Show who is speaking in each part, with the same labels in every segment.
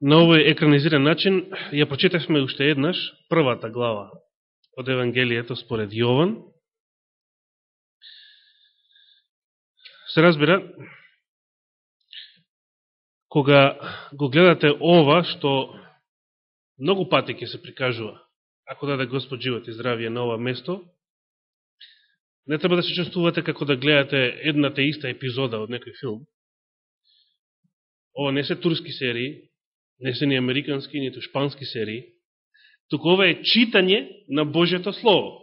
Speaker 1: на овој екранизиран начин ја прочитавме уште еднаш првата глава од Евангелието според Јован. Се разбира, кога го гледате ова, што многу пати ќе се прикажува, ако даде Господ живот и здравие на ова место, не треба да се чувствувате како да гледате едната иста епизода од некој филм. Ова не се турски серии, не се ни американски, нито шпански серии, туку ова е читање на Божјето Слово.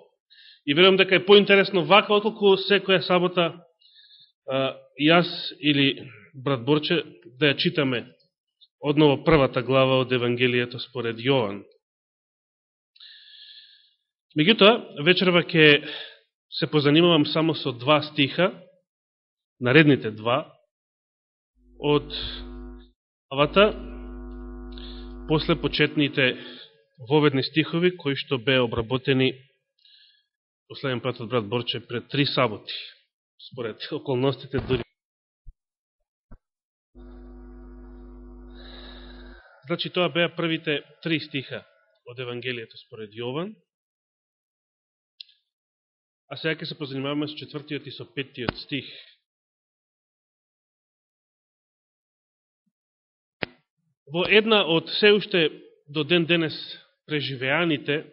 Speaker 1: И верувам дека е поинтересно вака, отколку секоја сабота а, јас или брат Борче да ја читаме одново првата глава од Евангелието според Јован. Меѓутоа, вечерва ќе се позанимавам само со два стиха, наредните два, од главата, после почетните воведни стихови, кои што беа обработени последен пат од брат Борче пред три саботи, според околностите дури. Значи, тоа беа првите три стиха од Евангелието според Јован. А сега ќе се позанимаваме со четвртиот и со петтиот стих во една од се уште до ден денес преживеаните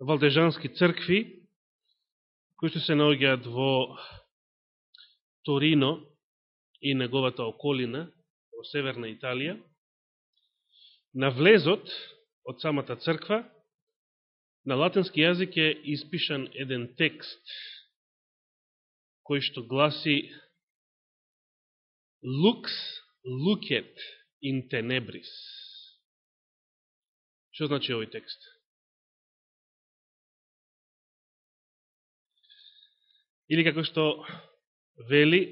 Speaker 1: валдежански цркви, кои што се наоѓаат во Торино и неговата околина, во Северна Италија, на влезот од самата црква, на латински јазик е испишан еден текст, кој што гласи Lux lucet in tenebris. Што значи овој текст? Или како што вели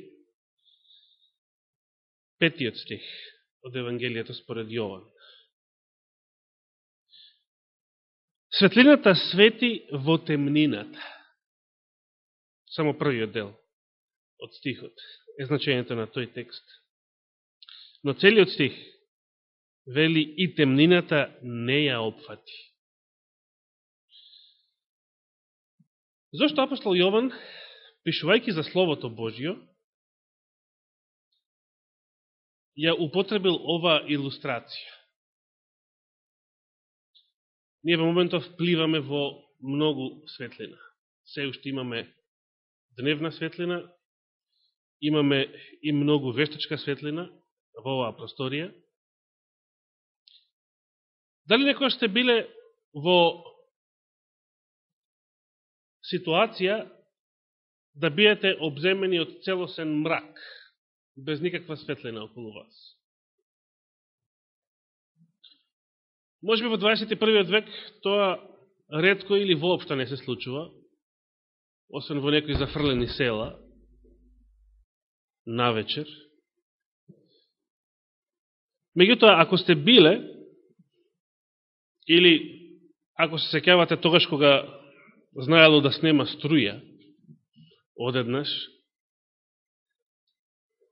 Speaker 1: петиот стих од Евангелието според Јован. Светлината свети во темнината. Само првиот дел од стихот е значењето на тој текст. Но целиот стих вели и темнината не ја опфати. Зошто апостол Јован, пишувајќи за Словото Божио, ја употребил ова илустрација? Ние во моментов пливаме во многу светлина. Се уште имаме дневна светлина, имаме и многу вештачка светлина, во оваа просторија. Дали некој сте биле во ситуација да биете обземени од целосен мрак, без никаква светлина околу вас? Може би во 21. век тоа редко или воопшто не се случува, освен во некои зафрлени села, на вечер, Меѓутоа, ако сте биле, или ако се секјавате тогаш кога знаело да снема струја, одеднаш,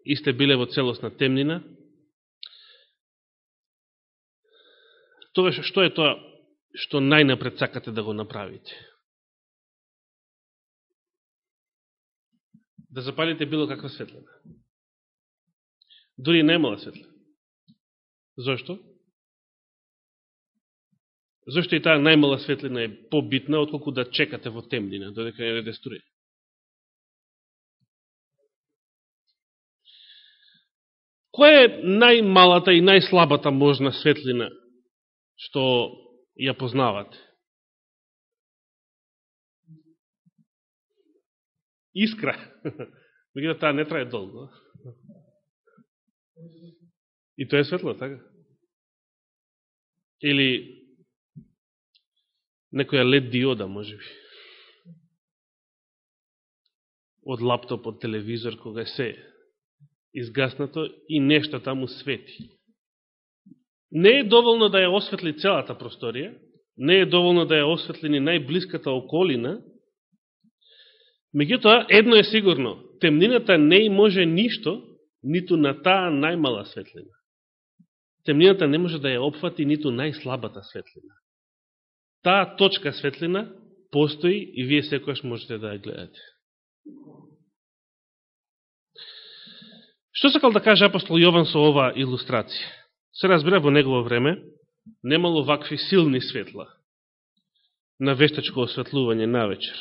Speaker 1: и сте биле во целосна темнина, тогаш што е тоа што најнапред сакате да го направите? Да запалите било каква светлина. Дори немала светлина. Зошто? Зошто и таа најмала светлина е побитна, отколку да чекате во темнина, додека не деструе? Која е најмалата и најслабата можна светлина што ја познавате? Искра. Меѓутоа таа не трае долго. И тоа е светло, така? Или некоја лед диода, може би. Од лаптоп, од телевизор, кога се изгаснато и нешто таму свети. Не е доволно да ја осветли целата просторија, не е доволно да ја осветли ни најблиската околина, меѓутоа, едно е сигурно, темнината не може ништо, ниту на таа најмала светлина темнината не може да ја опфати ниту најслабата светлина. Таа точка светлина постои и вие секојаш можете да ја гледате. Што сакал да каже апостол Јован со оваа илустрација? Се разбира во негово време немало вакви силни светла на вештачко осветлување на вечер.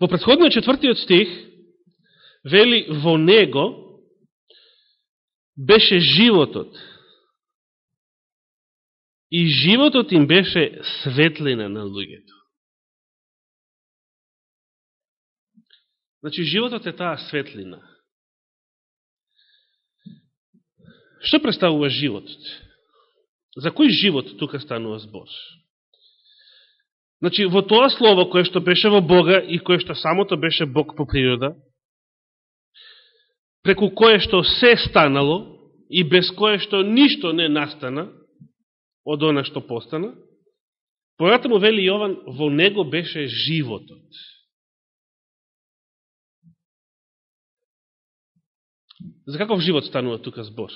Speaker 1: Во предходниот четвртиот стих вели во него беше животот. И животот им беше светлина на луѓето. Значи, животот е таа светлина. Што представува животот? За кој живот тука станува збор? Значи, во тоа слово кое што беше во Бога и кое што самото беше Бог по природа, преку кое што се станало и без кое што ништо не настана од она што постана, понатаму вели Јован, во него беше животот. За каков живот станува тука збор?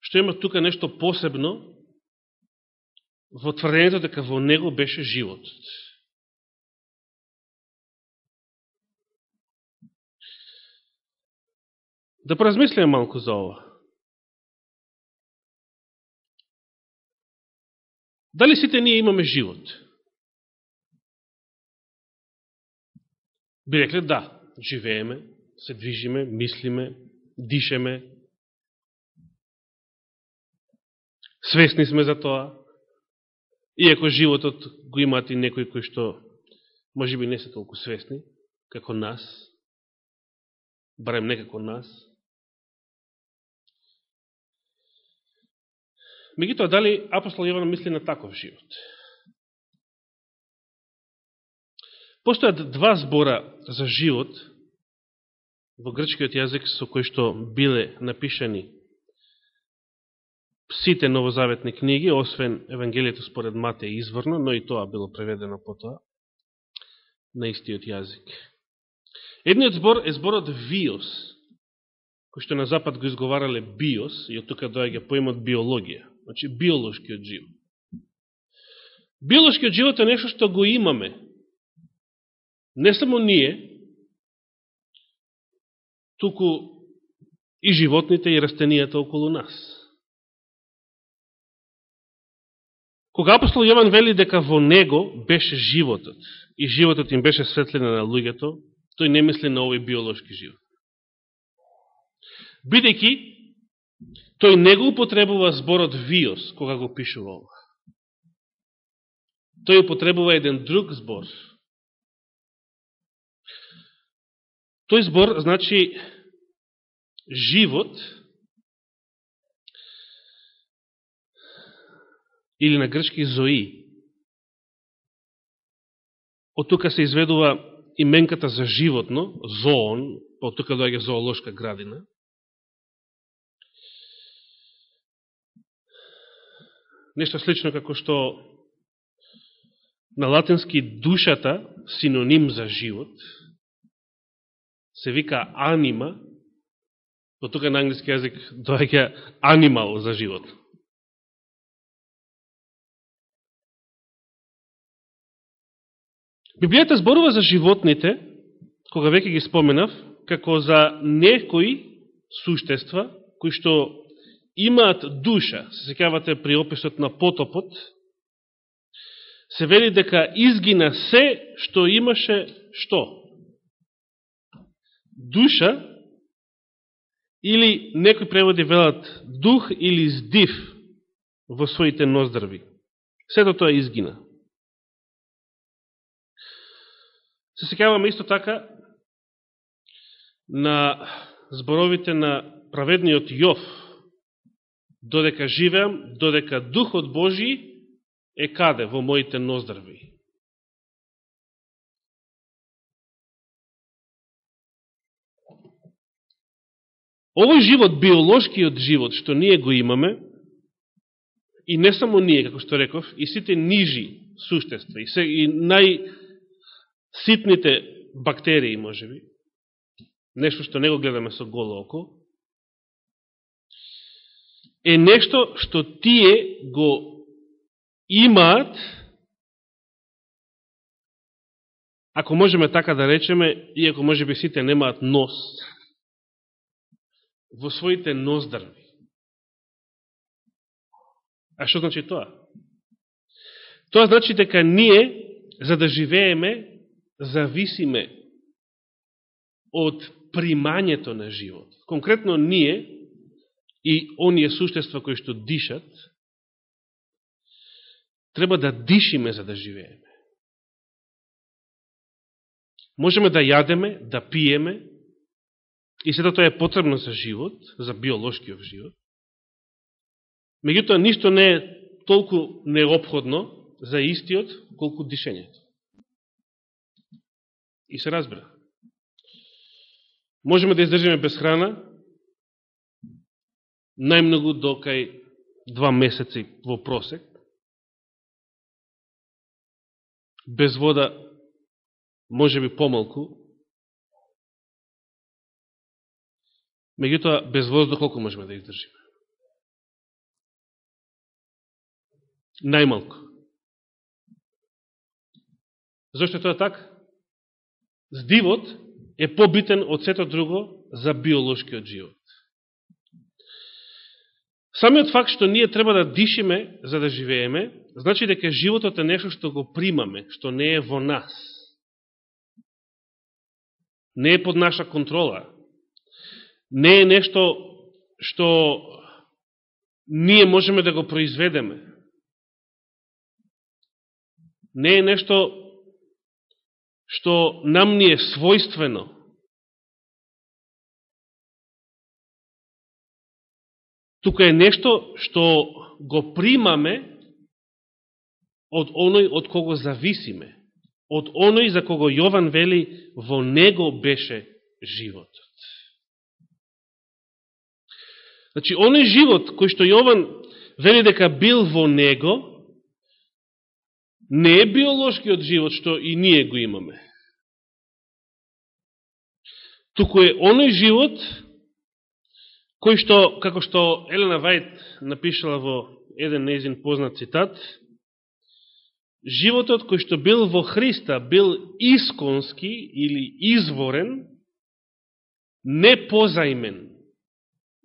Speaker 1: Што има тука нешто посебно во тврдењето дека во него беше животот. Да поразмислиме малку за ова. Дали сите ние имаме живот? Би рекле да, живееме, се движиме, мислиме, дишеме. Свесни сме за тоа. Иако животот го имаат и некои кои што може би не се толку свесни, како нас, барем некако нас. Мегутоа, дали апостол Јован мисли на таков живот? Постојат два збора за живот во грчкиот јазик со кои што биле напишани сите новозаветни книги, освен Евангелието според Матеј изворно, но и тоа било преведено по тоа на истиот јазик. Едниот збор е зборот виос, кој што на запад го изговарале биос, и од тука доаѓа поимот биологија, значи биолошкиот живот. Биолошкиот живот е нешто што го имаме. Не само ние, туку и животните и растенијата околу нас. Кога апостол Јован вели дека во него беше животот и животот им беше светлина на луѓето, тој не мисли на овој биолошки живот. Бидејќи, тој не го употребува зборот виос, кога го пишува ова. Тој употребува еден друг збор. Тој збор, значи, живот, или на грчки зои. Од тука се изведува именката за животно, зоон, па од тука доаѓа зоолошка градина. Нешто слично како што на латински душата, синоним за живот, се вика анима, од тука на англиски јазик доаѓа „анимал“ за живот. Библијата зборува за животните, кога веќе ги споменав, како за некои суштества кои што имаат душа. Се секавате при описот на потопот, се вели дека изгина се што имаше што? Душа или некои преводи велат дух или здив во своите ноздрави. Сето тоа изгина. Се секаваме исто така на зборовите на праведниот Јов. Додека живеам, додека Духот Божи е каде во моите ноздрави. Овој живот, биолошкиот живот, што ние го имаме, и не само ние, како што реков, и сите нижи суштества, и, се, и најситните бактерии, може би, нешто што не го гледаме со голо око, е нешто што тие го имаат, ако можеме така да речеме, иако може би сите немаат нос, во своите ноздрви. А што значи тоа? Тоа значи дека ние, за да живееме, зависиме од примањето на живот. Конкретно ние и оние суштества кои што дишат, треба да дишиме за да живееме. Можеме да јадеме, да пиеме, и сето тоа е потребно за живот, за биолошкиот живот. Меѓутоа, ништо не е толку необходно за истиот, колку дишењето. И се разбира. Можеме да издржиме без храна, најмногу до кај два месеци во просек. Без вода, може би помалку. Меѓутоа, без воздух колку можеме да издржиме? Најмалку. Зошто е тоа така? Здивот е побитен од сето друго за биолошкиот живот. Самиот факт што ние треба да дишиме за да живееме, значи дека животот е нешто што го примаме, што не е во нас. Не е под наша контрола. Не е нешто што ние можеме да го произведеме. Не е нешто што нам ни е својствено. Тука е нешто што го примаме од оној од кого зависиме, од оној за кого Јован вели во него беше животот. Значи, оној живот кој што Јован вели дека бил во него, не е биолошкиот живот што и ние го имаме. Туку е оној живот кој што, како што Елена Вајт напишала во еден неизин познат цитат, животот кој што бил во Христа бил исконски или изворен, не позаимен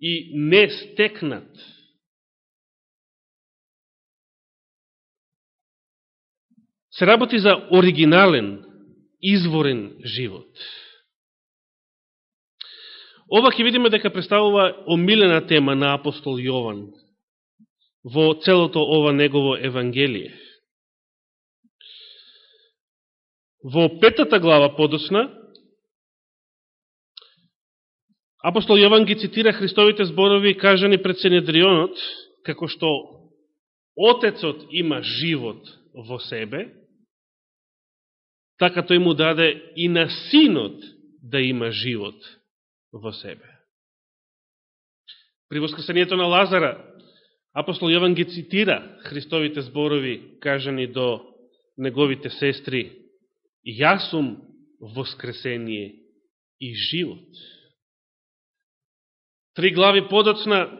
Speaker 1: и не стекнат се работи за оригинален, изворен живот. Ова ќе видиме дека представува омилена тема на апостол Јован во целото ова негово Евангелие. Во петата глава подосна, апостол Јован ги цитира Христовите зборови кажани пред Сенедрионот, како што Отецот има живот во себе, така тој му даде и на синот да има живот во себе. При воскресението на Лазара, апостол Јован ги цитира Христовите зборови, кажани до неговите сестри, Јас сум воскресение и живот. Три глави подоцна,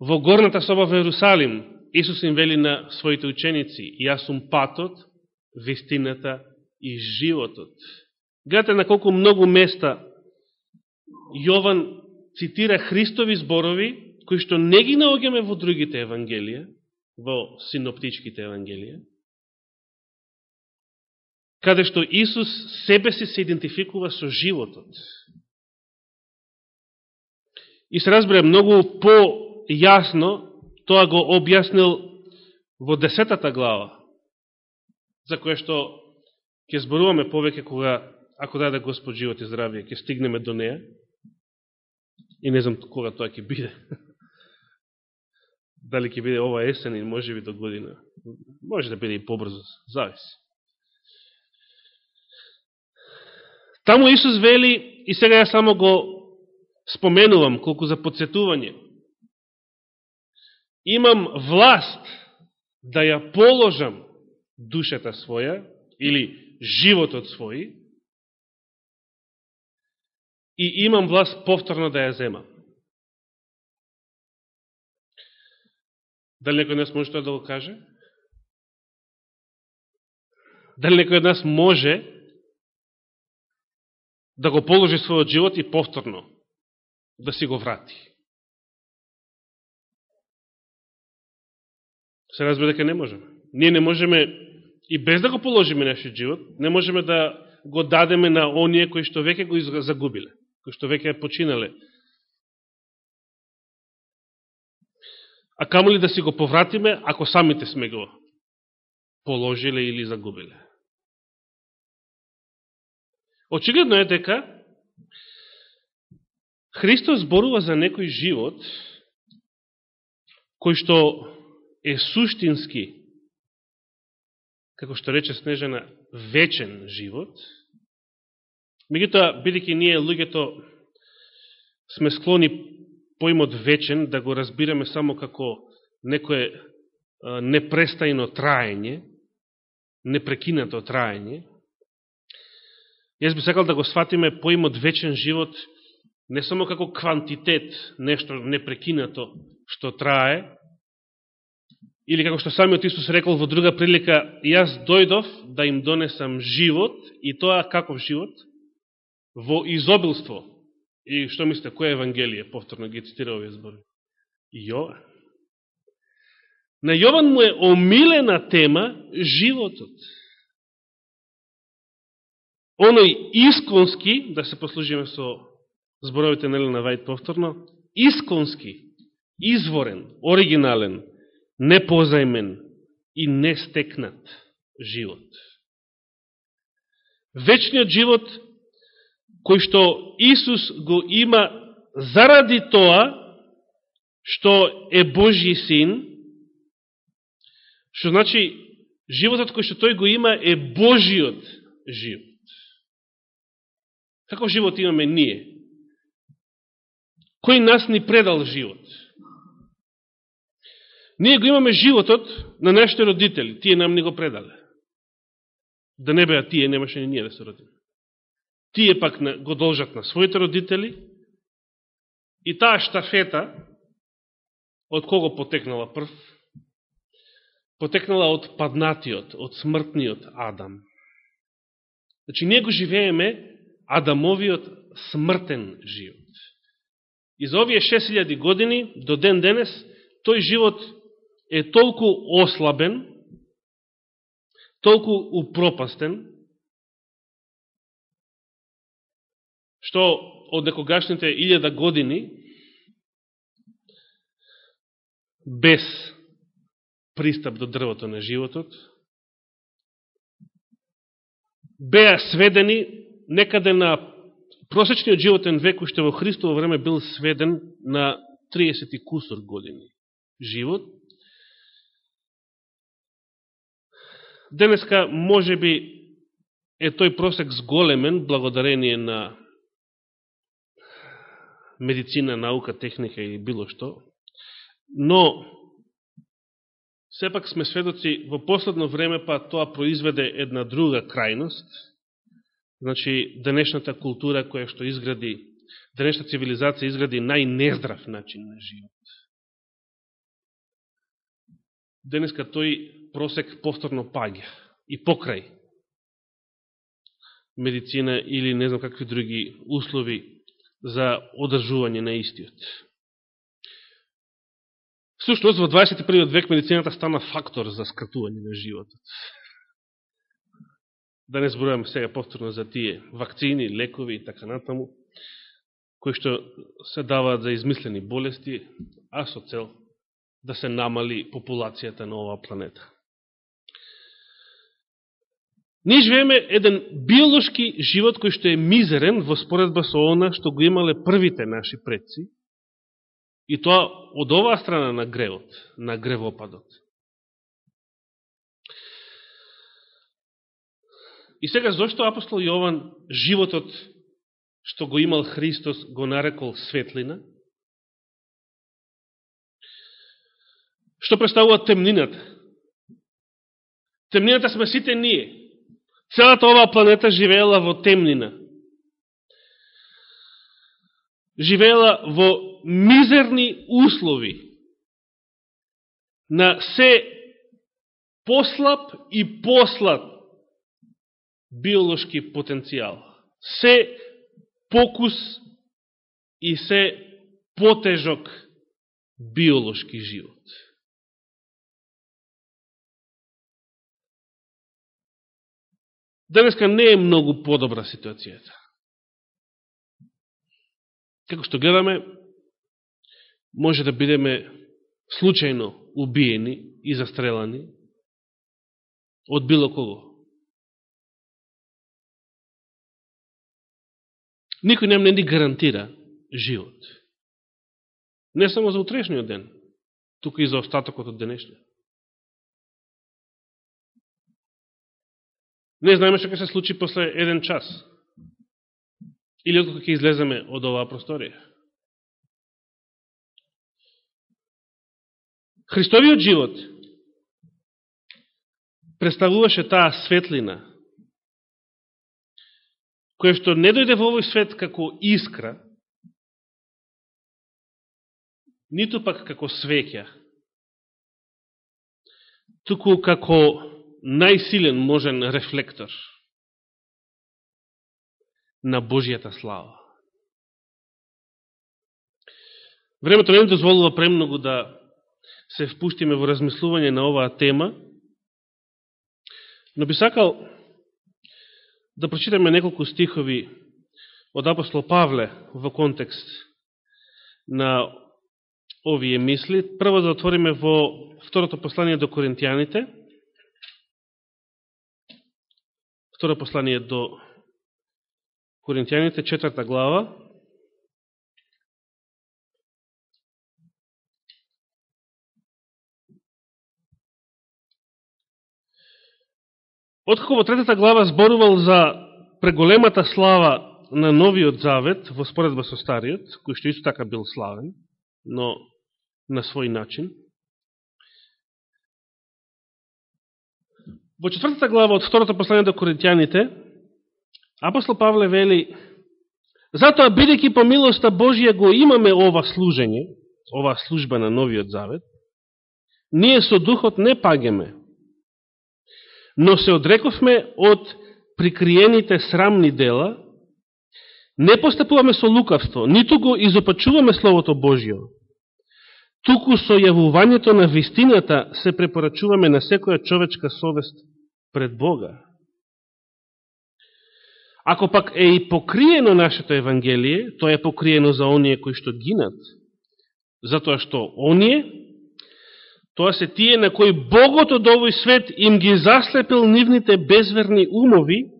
Speaker 1: во горната соба во Јерусалим, Исус им вели на своите ученици, Јас сум патот, вистината и животот. Гледате на колку многу места Јован цитира Христови зборови, кои што не ги наогаме во другите евангелија, во синоптичките евангелија, каде што Исус себе си се идентификува со животот. И се разбере многу по-јасно, тоа го објаснил во десетата глава, за која што ќе зборуваме повеќе кога, ако даде Господ живот и здравие, ќе стигнеме до неја. И не знам кога тоа ќе биде. Дали ќе биде ова есен или може би до година. Може да биде и побрзо, зависи. Таму Исус вели, и сега ја само го споменувам, колку за подсетување. Имам власт да ја положам душата своја, или животот свој, и имам власт повторно да ја земам. Дали некој од нас може тоа да го каже? Дали некој од нас може да го положи својот живот и повторно да си го врати? Се разбира дека не можеме. Ние не можеме и без да го положиме нашиот живот, не можеме да го дадеме на оние кои што веќе го загубиле, кои што веќе починале. А камо ли да си го повратиме, ако самите сме го положиле или загубиле. Очигледно е дека Христос зборува за некој живот кој што е суштински како што рече Снежана, вечен живот. Меѓутоа, бидеќи ние луѓето сме склони поимот вечен да го разбираме само како некое непрестајно траење, непрекинато траење, јас би сакал да го сватиме поимот вечен живот не само како квантитет, нешто непрекинато што трае, Или како што самиот Исус рекол во друга прилика, јас дојдов да им донесам живот, и тоа каков живот? Во изобилство. И што мислите, кој Евангелие? Повторно ги цитира овие збори. Јован. На Јован му е омилена тема животот. Оној исконски, да се послужиме со зборовите на Елена Вајд повторно, исконски, изворен, оригинален, непозајмен и нестекнат живот. Вечниот живот кој што Исус го има заради тоа што е Божи син, што значи животот кој што тој го има е Божиот живот. Каков живот имаме ние? Кој нас ни предал живот? Ние го имаме животот на нашите родители. Тие нам не го предале. Да не беа тие, немаше ни ние да се родиме. Тие пак го должат на своите родители и таа штафета од кого потекнала прв? Потекнала од паднатиот, од смртниот Адам. Значи, ние го живееме Адамовиот смртен живот. И за овие 6000 години, до ден денес, тој живот е толку ослабен, толку упропастен, што од некогашните илјада години без пристап до дрвото на животот, беа сведени некаде на просечниот животен век, уште во Христово време бил сведен на 30 кусор години живот, Денеска, може би, е тој просек зголемен благодарение на медицина, наука, техника и било што, но сепак сме сведоци во последно време, па тоа произведе една друга крајност, значи денешната култура која што изгради, денешната цивилизација изгради најнездрав начин на живот. Денеска тој просек повторно паѓа и покрај медицина или не знам какви други услови за одржување на истиот. Всушност, во 21. век медицината стана фактор за скратување на животот. Да не зборуваме сега повторно за тие вакцини, лекови и така натаму, кои што се даваат за измислени болести, а со цел да се намали популацијата на оваа планета. Ние живееме еден биолошки живот кој што е мизерен во споредба со она што го имале првите наши предци, и тоа од оваа страна на гревот, на гревопадот. И сега, зашто апостол Јован животот што го имал Христос го нарекол светлина? Што представува темнината? Темнината сме сите ние. Целата оваа планета живеела во темнина. живеела во мизерни услови на се послаб и послаб биолошки потенцијал. Се покус и се потежок биолошки живот. Денеска не е многу подобра ситуацијата. Како што гледаме, може да бидеме случајно убиени и застрелани од било кого. Никој нам не ни гарантира живот. Не само за утрешниот ден, туку и за остатокот од денешниот. Не знаеме што ќе се случи после еден час. Или откако ќе излеземе од оваа просторија. Христовиот живот представуваше таа светлина, која што не дојде во овој свет како искра, ниту пак како свеќа, туку како најсилен можен рефлектор на Божијата слава. Времето не дозволува премногу да се впуштиме во размислување на оваа тема, но би сакал да прочитаме неколку стихови од апостол Павле во контекст на овие мисли. Прво да отвориме во второто послание до Коринтијаните, Второ послание до Коринтијаните, четврта глава. Откако во третата глава зборувал за преголемата слава на новиот завет во споредба со стариот, кој што исто така бил славен, но на свој начин, Во четвртата глава од второто послание до Коринтијаните, апостол Павле вели, затоа бидејќи по милоста Божија го имаме ова служење, ова служба на Новиот Завет, ние со духот не пагеме, но се одрековме од прикриените срамни дела, не постапуваме со лукавство, ниту го изопачуваме Словото Божио, туку со јавувањето на вистината се препорачуваме на секоја човечка совест пред Бога. Ако пак е и покриено нашето Евангелие, тоа е покриено за оние кои што гинат, затоа што оние, тоа се тие на кои Богот од овој свет им ги заслепил нивните безверни умови,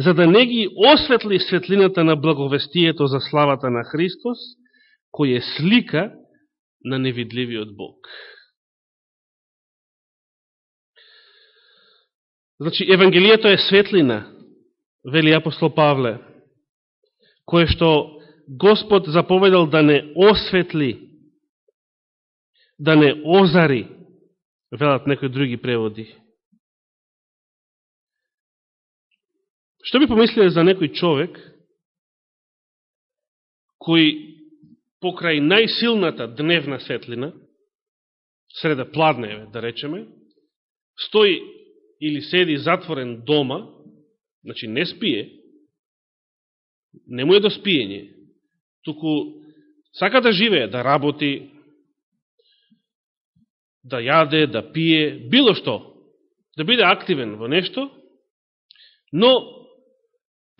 Speaker 1: за да не ги осветли светлината на благовестието за славата на Христос, кој е слика на невидливиот Бог. Значи, Евангелието е светлина, вели апостол Павле, кое што Господ заповедал да не осветли, да не озари, велат некои други преводи. Што би помислиле за некој човек, кој покрај најсилната дневна светлина, среда пладневе, да речеме, стои или седи затворен дома, значи не спие, не му е до спиење, туку сака да живее, да работи, да јаде, да пие, било што, да биде активен во нешто, но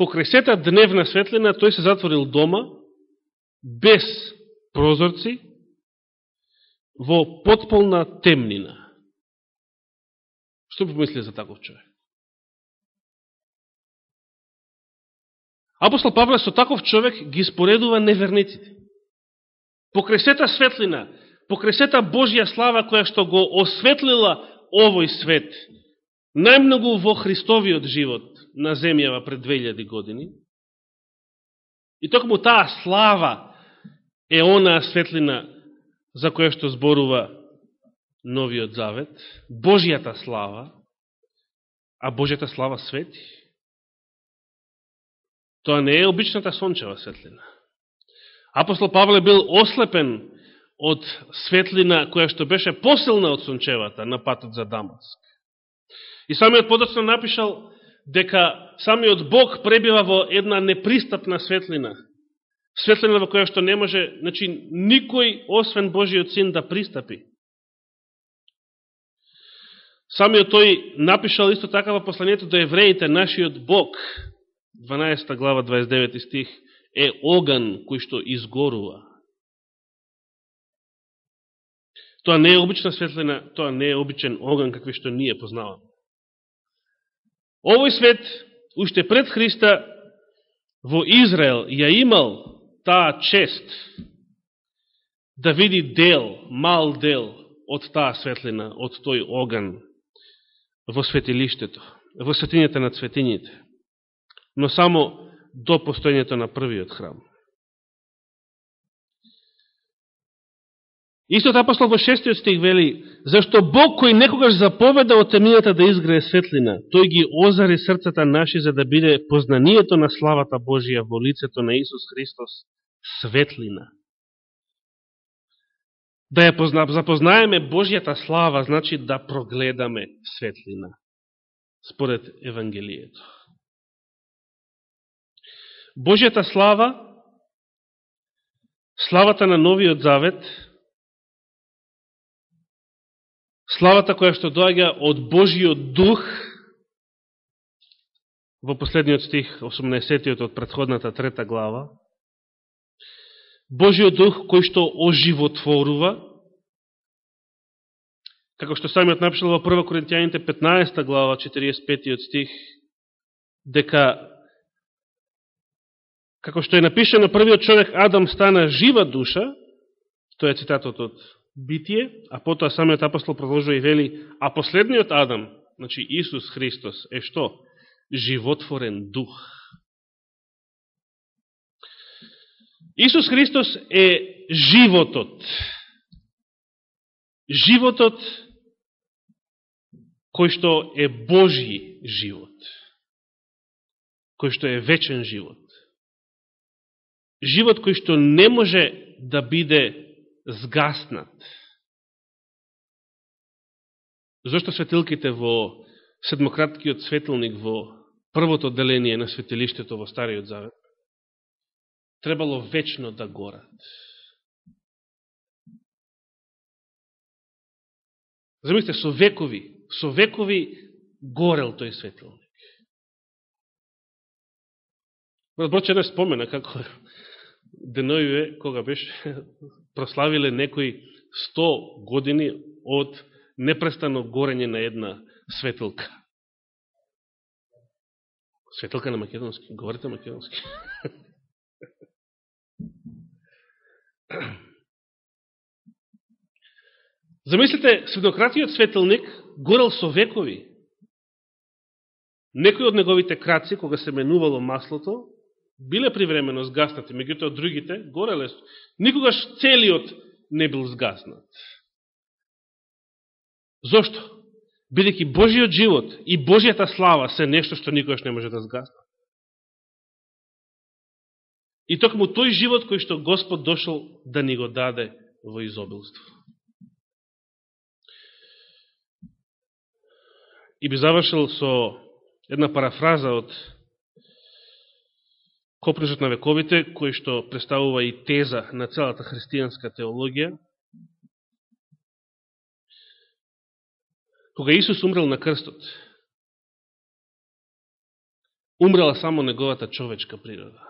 Speaker 1: покрај сета дневна светлина тој се затворил дома, без прозорци, во потполна темнина. Што помисли за таков човек? Апостол Павле со таков човек ги споредува неверниците. Покресета светлина, покресета Божја слава која што го осветлила овој свет, најмногу во Христовиот живот на земјава пред 2000 години, и токму таа слава е онаа светлина за која што зборува Новиот Завет, Божијата слава, а Божијата слава свети. Тоа не е обичната сончева светлина. Апостол Павле бил ослепен од светлина која што беше посилна од сончевата на патот за Дамаск. И самиот подоцно напишал дека самиот Бог пребива во една непристапна светлина. Светлина во која што не може, значи, никој освен Божиот син да пристапи. Самиот тој напишал исто така во посланието до евреите, нашиот Бог, 12 глава 29 стих, е оган кој што изгорува. Тоа не е обична светлина, тоа не е обичен оган какви што ние познаваме. Овој свет, уште пред Христа, во Израел ја имал таа чест да види дел, мал дел од таа светлина, од тој оган во светилиштето, во светињата на цветињите, но само до постојањето на првиот храм. Истот апостол во шестиот стих вели, зашто Бог кој некогаш заповеда од темината да изгрее светлина, тој ги озари срцата наши за да биде познанието на славата Божија во лицето на Исус Христос светлина. Да ја позна, запознаеме Божјата слава, значи да прогледаме светлина, според Евангелието. Божјата слава, славата на Новиот Завет, Славата која што доаѓа од Божиот дух, во последниот стих, 18 од предходната трета глава, Божиот дух кој што оживотворува, како што самиот напишал во 1 Коринтијаните 15 глава, 45 стих, дека како што е напишено првиот човек Адам стана жива душа, тоа е цитатот од битие, а потоа самиот апостол продолжува и вели, а последниот Адам, значи Исус Христос, е што? Животворен дух. Исус Христос е животот. Животот кој што е Божи живот. Кој што е вечен живот. Живот кој што не може да биде згаснат. Зошто светилките во седмократкиот светилник во првото деление на светилиштето во Стариот Завет требало вечно да горат? Замислите, со векови, со векови горел тој светилник. Брат не спомена како денојуе, кога беше, прославиле некои 100 години од непрестано горење на една светилка. Светилка на македонски. Говорите македонски. Замислите, сведократиот Светелник, горел со векови. Некои од неговите краци, кога се менувало маслото, биле привремено сгаснати, меѓутоа другите гореле. Никогаш целиот не бил сгаснат. Зошто? Бидеќи Божиот живот и Божијата слава се нешто што никогаш не може да сгасна. И токму тој живот кој што Господ дошол да ни го даде во изобилство. И би завршил со една парафраза од Копнежот на вековите, кој што представува и теза на целата христијанска теологија, кога Исус умрел на крстот, умрела само неговата човечка природа.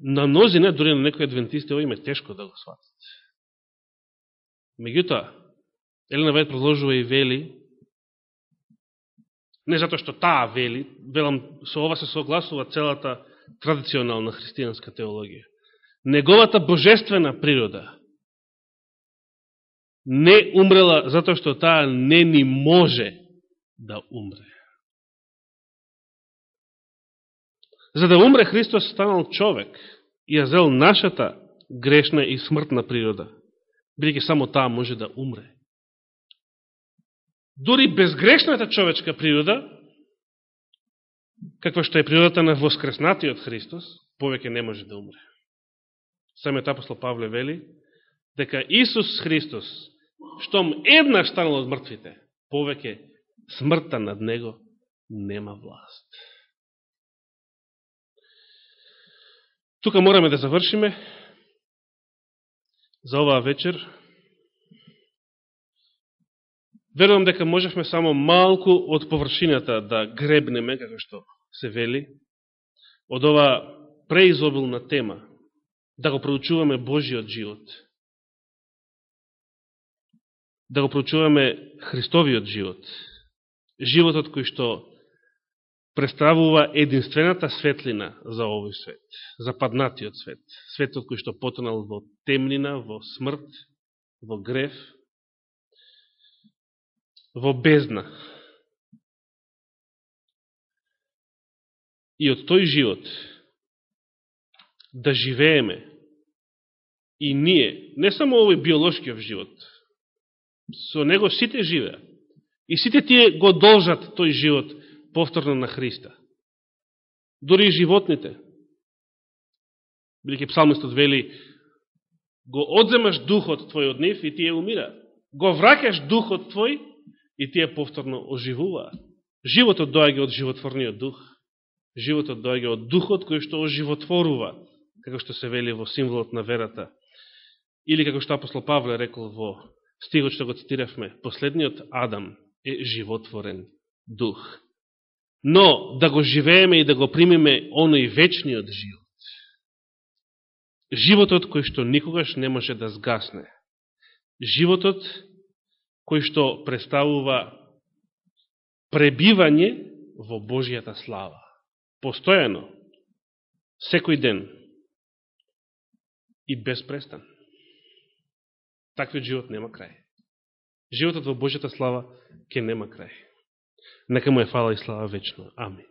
Speaker 1: На мнозина, дори на некои адвентисти, ово им е тешко да го сватат. Меѓутоа, Елена Вајд продолжува и вели, Не затоа што таа вели, велам, со ова се согласува целата традиционална христијанска теологија. Неговата божествена природа не умрела затоа што таа не ни може да умре. За да умре Христос станал човек и ја зел нашата грешна и смртна природа, бидеќи само таа може да умре дори безгрешната човечка природа, каква што е природата на воскреснатиот Христос, повеќе не може да умре. Самиот апостол Павле вели дека Исус Христос, штом еднаш станал од мртвите, повеќе смртта над него нема власт. Тука мораме да завршиме за оваа вечер. Верувам дека можевме само малку од површината да гребнеме, како што се вели, од ова преизобилна тема, да го проучуваме Божиот живот, да го проучуваме Христовиот живот, животот кој што представува единствената светлина за овој свет, западнатиот свет, светот кој што потонал во темнина, во смрт, во греф, во бездна. И од тој живот да живееме и ние, не само овој биолошкиот живот, со него сите живеат, И сите тие го должат тој живот повторно на Христа. Дори и животните. Бидеќи псалмистот вели, го одземаш духот твој од нив и тие умира. Го вракаш духот твој и тие повторно оживуваат. Животот доаѓа од животворниот дух. Животот доаѓа од духот кој што оживотворува, како што се вели во символот на верата. Или како што апостол Павле рекол во стигот што го цитиравме, последниот Адам е животворен дух. Но, да го живееме и да го примеме оној вечниот живот. Животот кој што никогаш не може да сгасне. Животот кој што представува пребивање во Божијата слава. Постојано, секој ден и безпрестан. Таквиот живот нема крај животот во Божјата слава ќе нема крај. Нека му е фала и слава вечно. Амин.